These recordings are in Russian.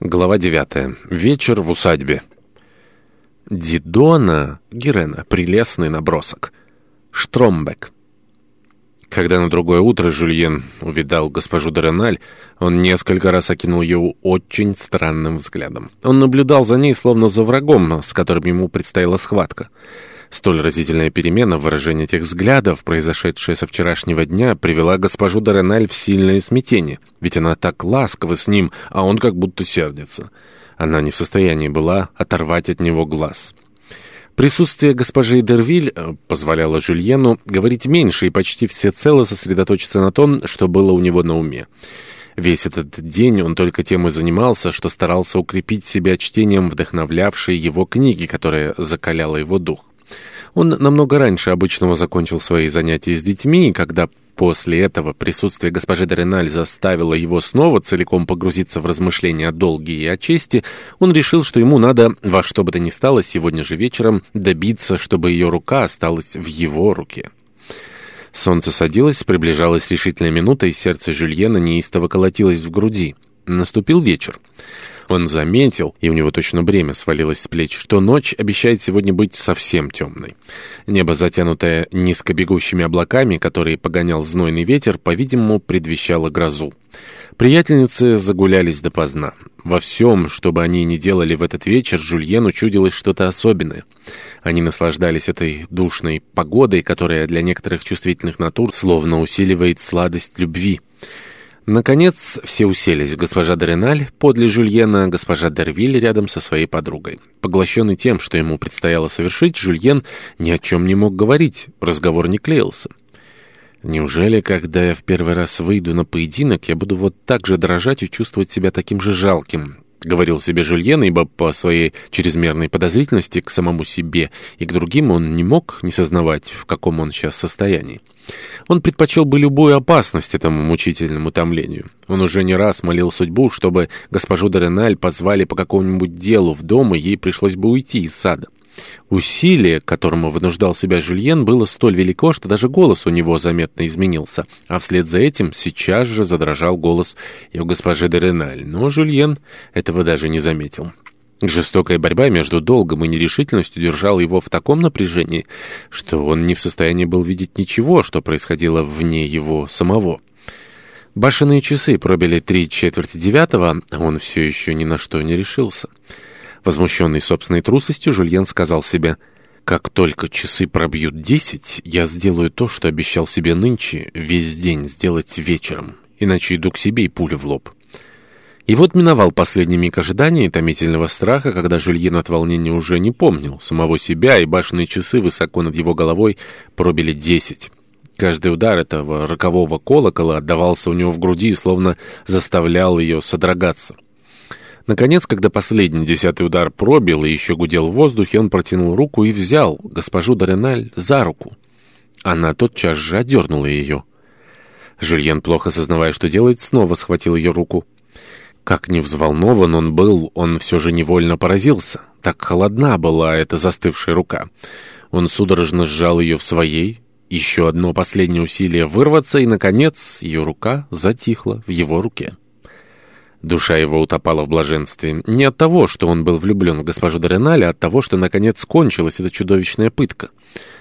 Глава 9. Вечер в усадьбе. Дидона Герена. Прелестный набросок. Штромбек. Когда на другое утро Жюльен увидал госпожу Дереналь, он несколько раз окинул ее очень странным взглядом. Он наблюдал за ней, словно за врагом, с которым ему предстояла схватка. Столь разительная перемена в выражении этих взглядов, произошедшая со вчерашнего дня, привела госпожу Дореналь в сильное смятение. Ведь она так ласкова с ним, а он как будто сердится. Она не в состоянии была оторвать от него глаз. Присутствие госпожи Дервиль э, позволяло Жюльену говорить меньше и почти всецело сосредоточиться на том, что было у него на уме. Весь этот день он только тем и занимался, что старался укрепить себя чтением вдохновлявшей его книги, которая закаляла его дух. Он намного раньше обычного закончил свои занятия с детьми, и когда после этого присутствие госпожи Дореналь заставило его снова целиком погрузиться в размышления о долге и о чести, он решил, что ему надо во что бы то ни стало сегодня же вечером добиться, чтобы ее рука осталась в его руке. Солнце садилось, приближалась решительная минута, и сердце Жюльена неистово колотилось в груди. Наступил вечер. Он заметил, и у него точно бремя свалилось с плеч, что ночь обещает сегодня быть совсем темной. Небо, затянутое низко бегущими облаками, которые погонял знойный ветер, по-видимому, предвещало грозу. Приятельницы загулялись допоздна. Во всем, что бы они ни делали в этот вечер, Жульену чудилось что-то особенное. Они наслаждались этой душной погодой, которая для некоторых чувствительных натур словно усиливает сладость любви. Наконец, все уселись. Госпожа Дореналь подле Жюльена, госпожа Дервиль рядом со своей подругой. Поглощенный тем, что ему предстояло совершить, Жюльен ни о чем не мог говорить, разговор не клеился. «Неужели, когда я в первый раз выйду на поединок, я буду вот так же дрожать и чувствовать себя таким же жалким?» — говорил себе Жюльен, ибо по своей чрезмерной подозрительности к самому себе и к другим он не мог не сознавать, в каком он сейчас состоянии. Он предпочел бы любую опасность этому мучительному томлению. Он уже не раз молил судьбу, чтобы госпожу Дореналь позвали по какому-нибудь делу в дом, и ей пришлось бы уйти из сада. Усилие, которому вынуждал себя Жюльен, было столь велико, что даже голос у него заметно изменился, а вслед за этим сейчас же задрожал голос его госпожи Дореналь, но Жюльен этого даже не заметил. Жестокая борьба между долгом и нерешительностью держала его в таком напряжении, что он не в состоянии был видеть ничего, что происходило вне его самого. Башенные часы пробили три четверти девятого, а он все еще ни на что не решился. Возмущенный собственной трусостью, Жульен сказал себе, «Как только часы пробьют десять, я сделаю то, что обещал себе нынче весь день сделать вечером, иначе иду к себе и пуля в лоб». И вот миновал последний миг ожидания и томительного страха, когда Жюльен от волнения уже не помнил самого себя, и башенные часы высоко над его головой пробили десять. Каждый удар этого рокового колокола отдавался у него в груди и словно заставлял ее содрогаться. Наконец, когда последний десятый удар пробил и еще гудел в воздухе, он протянул руку и взял госпожу Дореналь за руку. Она тотчас же отдернула ее. Жюльен, плохо сознавая, что делает, снова схватил ее руку. Как ни взволнован он был, он все же невольно поразился. Так холодна была эта застывшая рука. Он судорожно сжал ее в своей. Еще одно последнее усилие вырваться, и, наконец, ее рука затихла в его руке. Душа его утопала в блаженстве. Не от того, что он был влюблен в госпожу Дореналь, а от того, что, наконец, кончилась эта чудовищная пытка.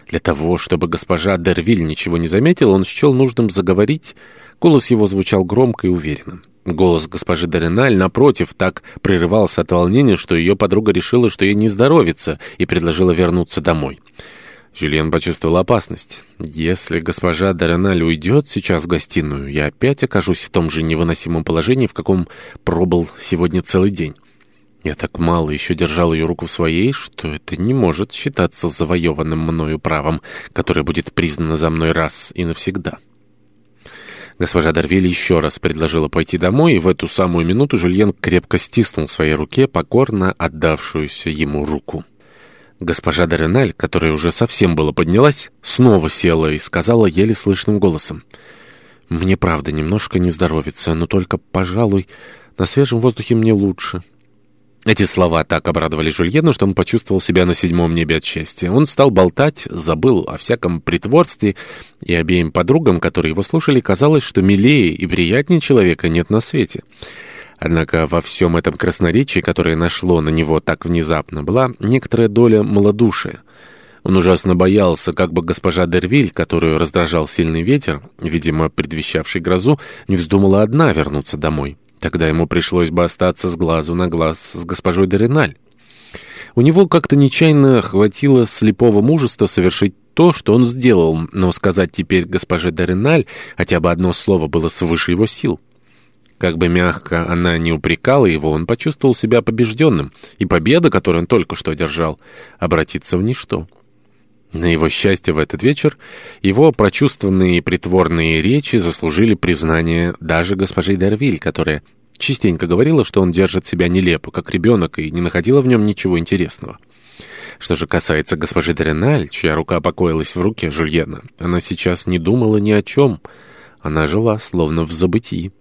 Для того, чтобы госпожа Дервиль ничего не заметила, он счел нужным заговорить. Голос его звучал громко и уверенно. Голос госпожи Дореналь, напротив, так прерывался от волнения, что ее подруга решила, что ей не здоровится, и предложила вернуться домой. Жюльен почувствовал опасность. «Если госпожа Дореналь уйдет сейчас в гостиную, я опять окажусь в том же невыносимом положении, в каком пробыл сегодня целый день. Я так мало еще держал ее руку в своей, что это не может считаться завоеванным мною правом, которое будет признано за мной раз и навсегда». Госпожа Дарвиль еще раз предложила пойти домой, и в эту самую минуту Жюльен крепко стиснул в своей руке покорно отдавшуюся ему руку. Госпожа Дореналь, которая уже совсем было поднялась, снова села и сказала еле слышным голосом. «Мне, правда, немножко не здоровится, но только, пожалуй, на свежем воздухе мне лучше». Эти слова так обрадовали Жульену, что он почувствовал себя на седьмом небе от счастья. Он стал болтать, забыл о всяком притворстве, и обеим подругам, которые его слушали, казалось, что милее и приятнее человека нет на свете. Однако во всем этом красноречии, которое нашло на него так внезапно, была некоторая доля малодушия. Он ужасно боялся, как бы госпожа Дервиль, которую раздражал сильный ветер, видимо, предвещавший грозу, не вздумала одна вернуться домой. Тогда ему пришлось бы остаться с глазу на глаз с госпожой Дореналь. У него как-то нечаянно хватило слепого мужества совершить то, что он сделал, но сказать теперь госпоже Дореналь хотя бы одно слово было свыше его сил. Как бы мягко она не упрекала его, он почувствовал себя побежденным, и победа, которую он только что одержал, обратится в ничто. На его счастье в этот вечер его прочувствованные и притворные речи заслужили признание даже госпожи Дервиль, которая частенько говорила, что он держит себя нелепо, как ребенок, и не находила в нем ничего интересного. Что же касается госпожи Дреналь, чья рука покоилась в руке Жульена, она сейчас не думала ни о чем. Она жила, словно в забытии.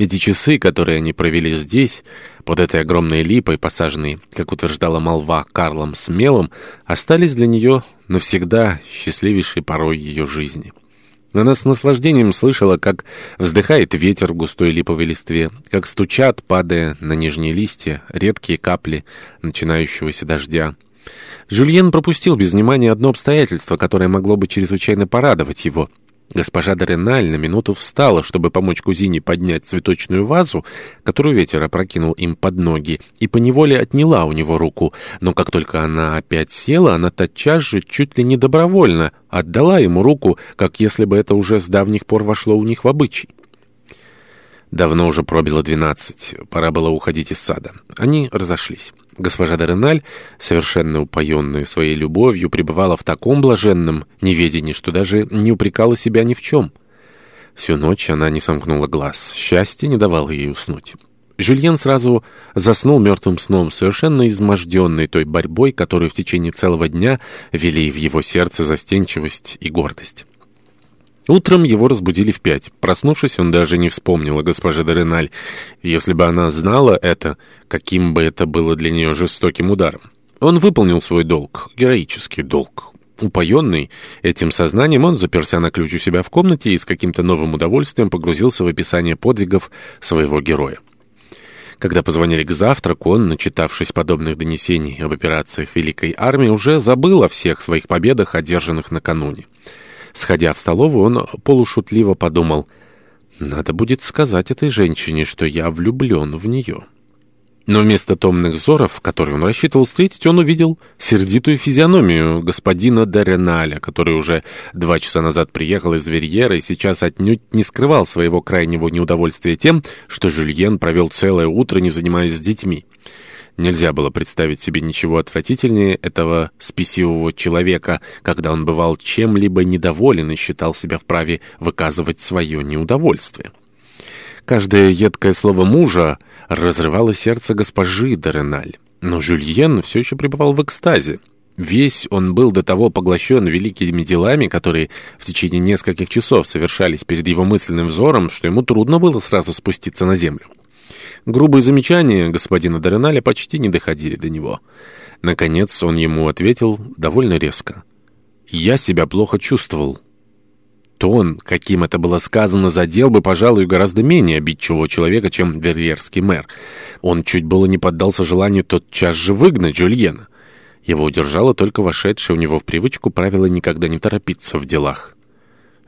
Эти часы, которые они провели здесь, под этой огромной липой, посаженной, как утверждала молва, Карлом Смелым, остались для нее навсегда счастливейшей порой ее жизни. Она с наслаждением слышала, как вздыхает ветер в густой липовой листве, как стучат, падая на нижние листья, редкие капли начинающегося дождя. Жюльен пропустил без внимания одно обстоятельство, которое могло бы чрезвычайно порадовать его — Госпожа Дореналь на минуту встала, чтобы помочь кузине поднять цветочную вазу, которую ветер опрокинул им под ноги, и поневоле отняла у него руку. Но как только она опять села, она тотчас же, чуть ли не добровольно, отдала ему руку, как если бы это уже с давних пор вошло у них в обычай. Давно уже пробило двенадцать, пора было уходить из сада. Они разошлись. Госпожа Дореналь, совершенно упоенная своей любовью, пребывала в таком блаженном неведении, что даже не упрекала себя ни в чем. Всю ночь она не сомкнула глаз. Счастье не давало ей уснуть. Жюльен сразу заснул мертвым сном, совершенно изможденный той борьбой, которую в течение целого дня вели в его сердце застенчивость и гордость. Утром его разбудили в пять. Проснувшись, он даже не вспомнил о госпоже Дореналь. Если бы она знала это, каким бы это было для нее жестоким ударом. Он выполнил свой долг, героический долг. Упоенный этим сознанием, он заперся на ключ у себя в комнате и с каким-то новым удовольствием погрузился в описание подвигов своего героя. Когда позвонили к завтраку, он, начитавшись подобных донесений об операциях Великой Армии, уже забыл о всех своих победах, одержанных накануне. Сходя в столовую, он полушутливо подумал, «Надо будет сказать этой женщине, что я влюблен в нее». Но вместо томных взоров, которые он рассчитывал встретить, он увидел сердитую физиономию господина Дореналя, который уже два часа назад приехал из Верьера и сейчас отнюдь не скрывал своего крайнего неудовольствия тем, что Жюльен провел целое утро, не занимаясь с детьми. Нельзя было представить себе ничего отвратительнее этого спесивого человека, когда он бывал чем-либо недоволен и считал себя вправе выказывать свое неудовольствие. Каждое едкое слово мужа разрывало сердце госпожи Дореналь. Но Жюльен все еще пребывал в экстазе. Весь он был до того поглощен великими делами, которые в течение нескольких часов совершались перед его мысленным взором, что ему трудно было сразу спуститься на землю. Грубые замечания господина Дореналя почти не доходили до него. Наконец он ему ответил довольно резко. «Я себя плохо чувствовал». Тон, каким это было сказано, задел бы, пожалуй, гораздо менее обидчивого человека, чем верьерский мэр. Он чуть было не поддался желанию тотчас же выгнать Жюльена. Его удержало только вошедшее у него в привычку правило никогда не торопиться в делах.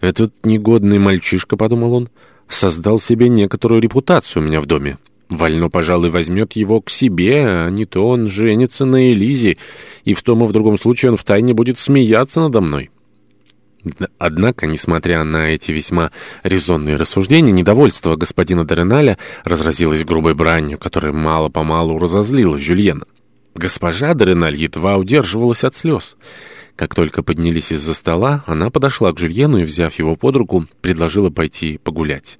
«Этот негодный мальчишка», — подумал он, — «создал себе некоторую репутацию у меня в доме. Вально, пожалуй, возьмет его к себе, а не то он женится на Элизе, и в том и в другом случае он втайне будет смеяться надо мной. Однако, несмотря на эти весьма резонные рассуждения, недовольство господина Дореналя разразилось грубой бранью, которая мало-помалу разозлила Жюльена. Госпожа Дореналь едва удерживалась от слез. Как только поднялись из-за стола, она подошла к Жюльену и, взяв его под руку, предложила пойти погулять.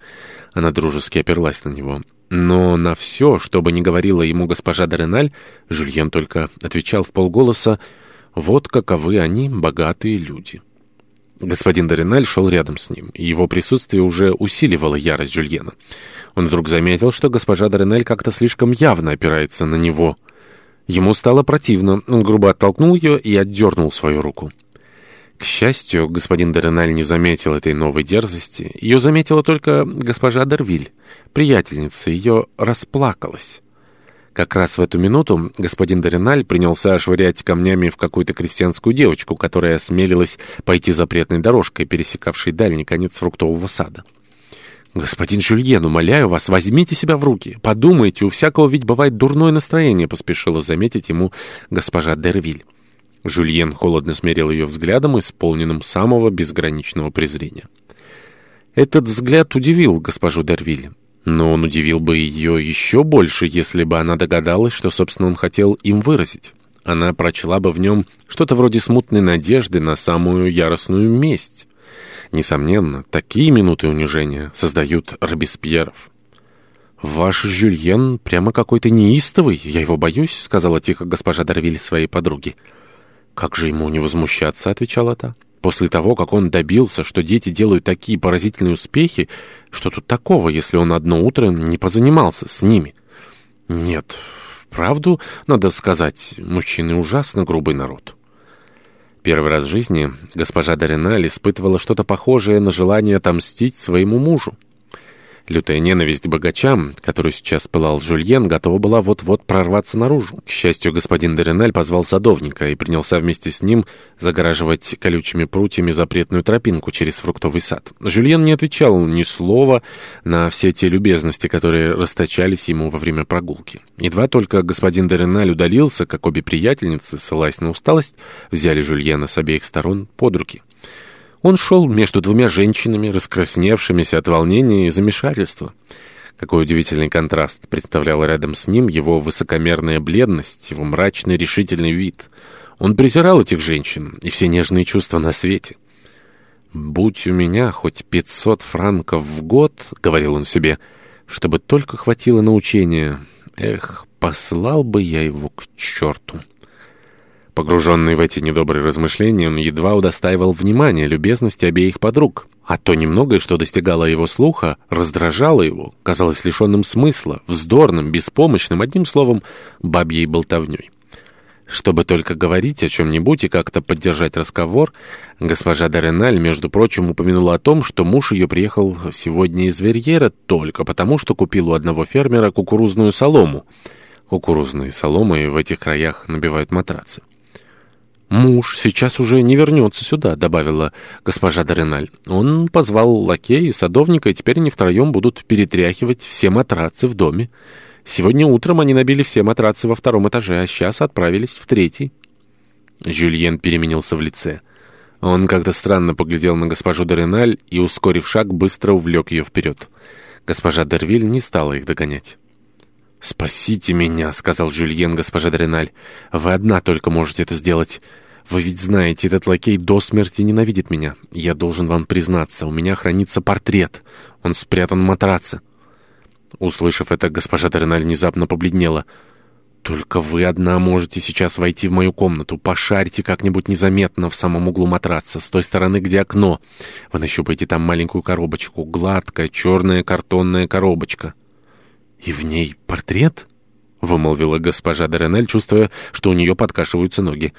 Она дружески оперлась на него. Но на все, что бы ни говорила ему госпожа Дореналь, Жюльен только отвечал в полголоса «Вот каковы они, богатые люди». Господин Дореналь шел рядом с ним, и его присутствие уже усиливало ярость Жюльена. Он вдруг заметил, что госпожа Дореналь как-то слишком явно опирается на него. Ему стало противно, он грубо оттолкнул ее и отдернул свою руку. К счастью, господин Дереналь не заметил этой новой дерзости. Ее заметила только госпожа Дервиль. Приятельница ее расплакалась. Как раз в эту минуту господин Дориналь принялся швырять камнями в какую-то крестьянскую девочку, которая осмелилась пойти запретной дорожкой, пересекавшей дальний конец фруктового сада. «Господин Жюльен, умоляю вас, возьмите себя в руки. Подумайте, у всякого ведь бывает дурное настроение», — поспешила заметить ему госпожа Дервиль. Жюльен холодно смерил ее взглядом, исполненным самого безграничного презрения. Этот взгляд удивил госпожу Дервиль. Но он удивил бы ее еще больше, если бы она догадалась, что, собственно, он хотел им выразить. Она прочла бы в нем что-то вроде смутной надежды на самую яростную месть. Несомненно, такие минуты унижения создают Робеспьеров. «Ваш Жюльен прямо какой-то неистовый, я его боюсь», — сказала тихо госпожа Дарвиль своей подруге. «Как же ему не возмущаться?» — отвечала та. После того, как он добился, что дети делают такие поразительные успехи, что тут такого, если он одно утро не позанимался с ними? Нет, правду, надо сказать, мужчины ужасно грубый народ. Первый раз в жизни госпожа Дориналь испытывала что-то похожее на желание отомстить своему мужу. Лютая ненависть богачам, которую сейчас пылал Жульен, готова была вот-вот прорваться наружу. К счастью, господин Дореналь позвал садовника и принялся вместе с ним загораживать колючими прутьями запретную тропинку через фруктовый сад. Жюльен не отвечал ни слова на все те любезности, которые расточались ему во время прогулки. Едва только господин Дореналь удалился, как обе приятельницы, ссылаясь на усталость, взяли Жюльена с обеих сторон под руки. Он шел между двумя женщинами, раскрасневшимися от волнения и замешательства. Какой удивительный контраст представлял рядом с ним его высокомерная бледность, его мрачный решительный вид. Он презирал этих женщин и все нежные чувства на свете. «Будь у меня хоть пятьсот франков в год, — говорил он себе, — чтобы только хватило научения. Эх, послал бы я его к черту!» Погруженный в эти недобрые размышления, он едва удостаивал внимания любезности обеих подруг. А то немногое, что достигало его слуха, раздражало его, казалось лишенным смысла, вздорным, беспомощным, одним словом, бабьей болтовней. Чтобы только говорить о чем-нибудь и как-то поддержать разговор, госпожа Дореналь, между прочим, упомянула о том, что муж ее приехал сегодня из Верьера только потому, что купил у одного фермера кукурузную солому. Кукурузные соломы в этих краях набивают матрацы. «Муж сейчас уже не вернется сюда», — добавила госпожа Дореналь. «Он позвал лакея и садовника, и теперь они втроем будут перетряхивать все матрацы в доме. Сегодня утром они набили все матрацы во втором этаже, а сейчас отправились в третий». Жюльен переменился в лице. Он как-то странно поглядел на госпожу Дореналь и, ускорив шаг, быстро увлек ее вперед. Госпожа Дервиль не стала их догонять. «Спасите меня», — сказал Жюльен госпожа Дреналь. «Вы одна только можете это сделать. Вы ведь знаете, этот лакей до смерти ненавидит меня. Я должен вам признаться, у меня хранится портрет. Он спрятан в матраце». Услышав это, госпожа Дреналь внезапно побледнела. «Только вы одна можете сейчас войти в мою комнату. Пошарьте как-нибудь незаметно в самом углу матраца, с той стороны, где окно. Вы нащупаете там маленькую коробочку, гладкая черная картонная коробочка». «И в ней портрет?» — вымолвила госпожа Доренель, чувствуя, что у нее подкашиваются ноги.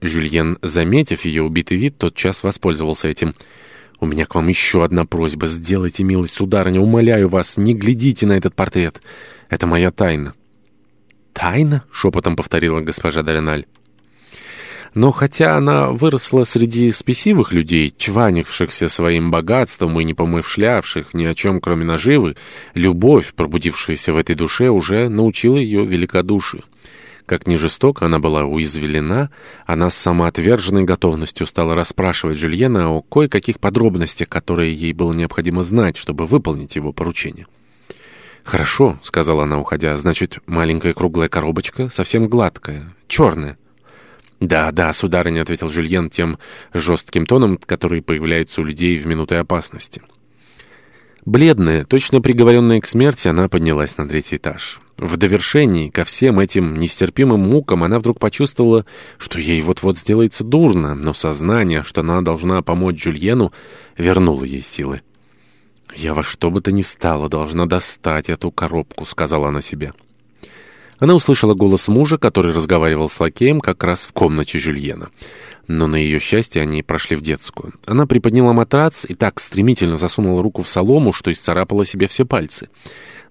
Жюльен, заметив ее убитый вид, тотчас воспользовался этим. «У меня к вам еще одна просьба. Сделайте милость, сударыня, умоляю вас, не глядите на этот портрет. Это моя тайна». «Тайна?» — шепотом повторила госпожа Дореналь. Но хотя она выросла среди спесивых людей, чванившихся своим богатством и не помышлявших ни о чем, кроме наживы, любовь, пробудившаяся в этой душе, уже научила ее великодушию. Как ни жестоко она была уязвлена, она с самоотверженной готовностью стала расспрашивать Жюльена о кое-каких подробностях, которые ей было необходимо знать, чтобы выполнить его поручение. «Хорошо», — сказала она, уходя, — «значит, маленькая круглая коробочка, совсем гладкая, черная». «Да, да, сударыня», — ответил Жюльен тем жестким тоном, который появляется у людей в минуты опасности. Бледная, точно приговоренная к смерти, она поднялась на третий этаж. В довершении ко всем этим нестерпимым мукам она вдруг почувствовала, что ей вот-вот сделается дурно, но сознание, что она должна помочь Жюльену, вернуло ей силы. «Я во что бы то ни стало должна достать эту коробку», — сказала она себе. Она услышала голос мужа, который разговаривал с лакеем как раз в комнате Жюльена. Но на ее счастье они прошли в детскую. Она приподняла матрац и так стремительно засунула руку в солому, что исцарапала себе все пальцы.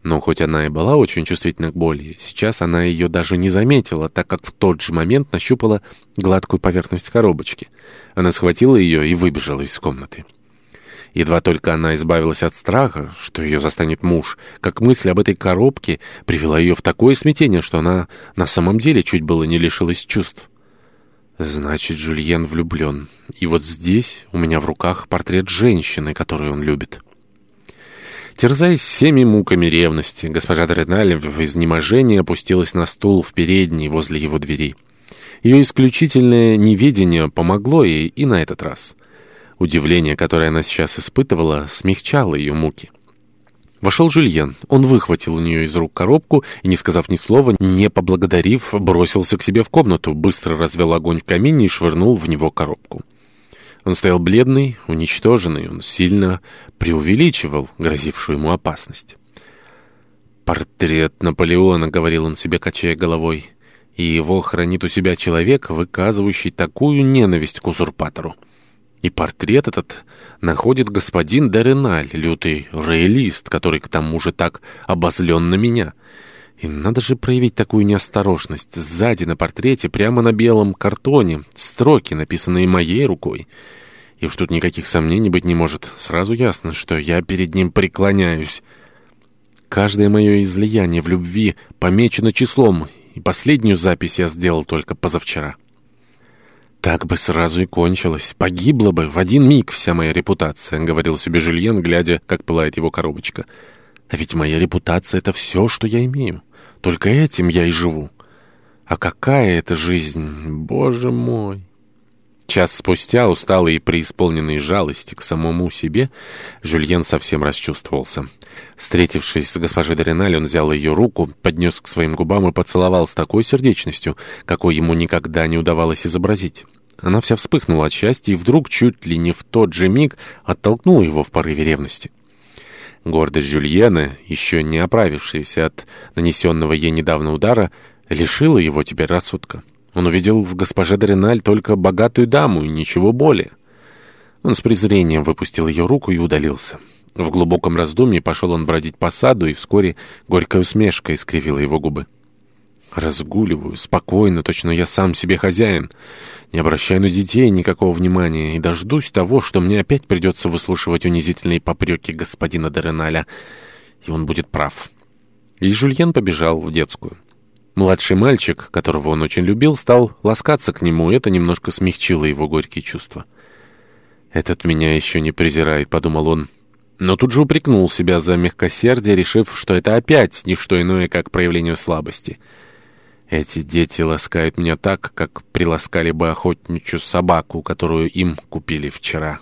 Но хоть она и была очень чувствительна к боли, сейчас она ее даже не заметила, так как в тот же момент нащупала гладкую поверхность коробочки. Она схватила ее и выбежала из комнаты. Едва только она избавилась от страха, что ее застанет муж, как мысль об этой коробке привела ее в такое смятение, что она на самом деле чуть было не лишилась чувств. Значит, Жюльен влюблен. И вот здесь у меня в руках портрет женщины, которую он любит. Терзаясь всеми муками ревности, госпожа Дреналь в изнеможении опустилась на стул в передней возле его двери. Ее исключительное неведение помогло ей и на этот раз. Удивление, которое она сейчас испытывала, смягчало ее муки. Вошел Жюльен. Он выхватил у нее из рук коробку и, не сказав ни слова, не поблагодарив, бросился к себе в комнату, быстро развел огонь в камине и швырнул в него коробку. Он стоял бледный, уничтоженный, он сильно преувеличивал грозившую ему опасность. «Портрет Наполеона», — говорил он себе, качая головой, — «и его хранит у себя человек, выказывающий такую ненависть к узурпатору». И портрет этот находит господин Дереналь, лютый роялист, который к тому же так обозлен на меня. И надо же проявить такую неосторожность. Сзади на портрете, прямо на белом картоне, строки, написанные моей рукой. И уж тут никаких сомнений быть не может. Сразу ясно, что я перед ним преклоняюсь. Каждое мое излияние в любви помечено числом, и последнюю запись я сделал только позавчера. «Так бы сразу и кончилось. Погибла бы в один миг вся моя репутация», — говорил себе Жюльен, глядя, как пылает его коробочка. «А ведь моя репутация — это все, что я имею. Только этим я и живу. А какая это жизнь, боже мой!» Час спустя, усталый и преисполненный жалости к самому себе, Жюльен совсем расчувствовался. Встретившись с госпожой Дориналь, он взял ее руку, поднес к своим губам и поцеловал с такой сердечностью, какой ему никогда не удавалось изобразить. Она вся вспыхнула от счастья и вдруг, чуть ли не в тот же миг, оттолкнула его в порыве ревности. Гордость Жюльена, еще не оправившаяся от нанесенного ей недавно удара, лишила его теперь рассудка. Он увидел в госпоже Дориналь только богатую даму и ничего более. Он с презрением выпустил ее руку и удалился. В глубоком раздумье пошел он бродить по саду, и вскоре горькая усмешка искривила его губы. Разгуливаю, спокойно, точно я сам себе хозяин. Не обращаю на детей никакого внимания и дождусь того, что мне опять придется выслушивать унизительные попреки господина Дореналя. И он будет прав. И Жульен побежал в детскую. Младший мальчик, которого он очень любил, стал ласкаться к нему, и это немножко смягчило его горькие чувства. «Этот меня еще не презирает», — подумал он. Но тут же упрекнул себя за мягкосердие, решив, что это опять не что иное, как проявление слабости. Эти дети ласкают меня так, как приласкали бы охотничью собаку, которую им купили вчера».